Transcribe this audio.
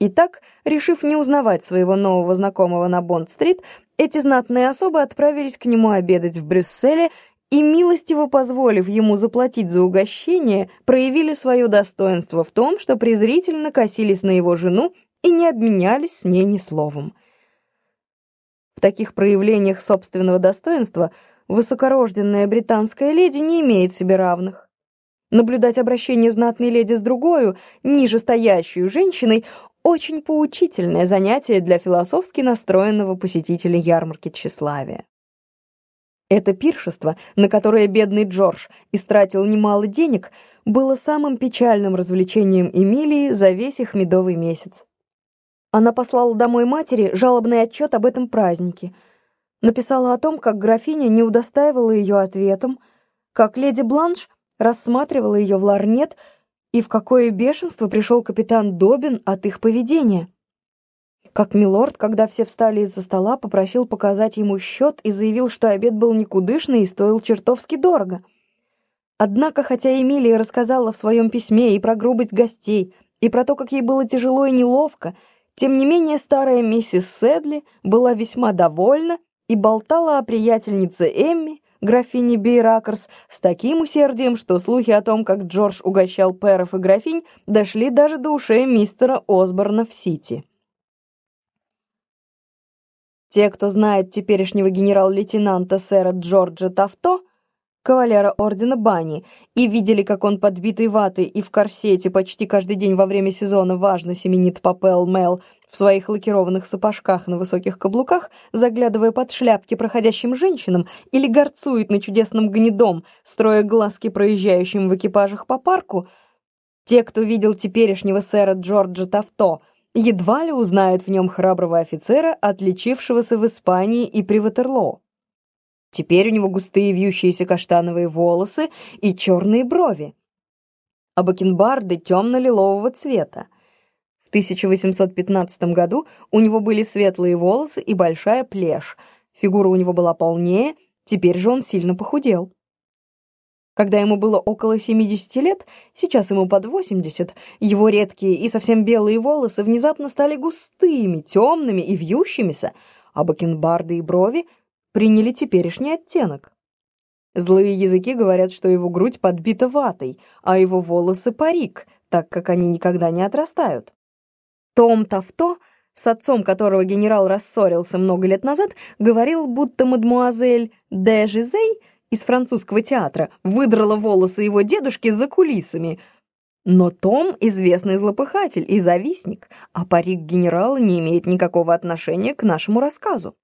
Итак, решив не узнавать своего нового знакомого на Бонд-стрит, эти знатные особы отправились к нему обедать в Брюсселе и, милостиво позволив ему заплатить за угощение, проявили свое достоинство в том, что презрительно косились на его жену и не обменялись с ней ни словом. В таких проявлениях собственного достоинства высокорожденная британская леди не имеет себе равных. Наблюдать обращение знатной леди с другою, ниже стоящую женщиной, очень поучительное занятие для философски настроенного посетителя ярмарки тщеславия. Это пиршество, на которое бедный Джордж истратил немало денег, было самым печальным развлечением Эмилии за весь их медовый месяц. Она послала домой матери жалобный отчет об этом празднике. Написала о том, как графиня не удостаивала ее ответом, как леди Бланш рассматривала ее в ларнет и в какое бешенство пришел капитан Добин от их поведения. Как милорд, когда все встали из-за стола, попросил показать ему счет и заявил, что обед был никудышный и стоил чертовски дорого. Однако, хотя Эмилия рассказала в своем письме и про грубость гостей, и про то, как ей было тяжело и неловко, тем не менее старая миссис Седли была весьма довольна и болтала о приятельнице Эмми, графини Бейракерс с таким усердием, что слухи о том, как Джордж угощал пэров и графинь, дошли даже до ушей мистера Осборна в Сити. Те, кто знает теперешнего генерал-лейтенанта сэра Джорджа Тафто, кавалера ордена Бани, и видели, как он подбитый ватой и в корсете почти каждый день во время сезона важно семенит по Пэл-Мэл в своих лакированных сапожках на высоких каблуках, заглядывая под шляпки проходящим женщинам, или горцует на чудесном гнедом, строя глазки проезжающим в экипажах по парку, те, кто видел теперешнего сэра Джорджа Тафто, едва ли узнают в нем храброго офицера, отличившегося в Испании и при Ватерлоо. Теперь у него густые вьющиеся каштановые волосы и черные брови. А бакенбарды темно-лилового цвета. В 1815 году у него были светлые волосы и большая плешь. Фигура у него была полнее, теперь же он сильно похудел. Когда ему было около 70 лет, сейчас ему под 80, его редкие и совсем белые волосы внезапно стали густыми, темными и вьющимися, а бакенбарды и брови приняли теперешний оттенок. Злые языки говорят, что его грудь подбита ватой, а его волосы парик, так как они никогда не отрастают. Том Тафто, с отцом которого генерал рассорился много лет назад, говорил, будто мадмуазель де Жизей из французского театра выдрала волосы его дедушки за кулисами. Но Том — известный злопыхатель и завистник, а парик генерала не имеет никакого отношения к нашему рассказу.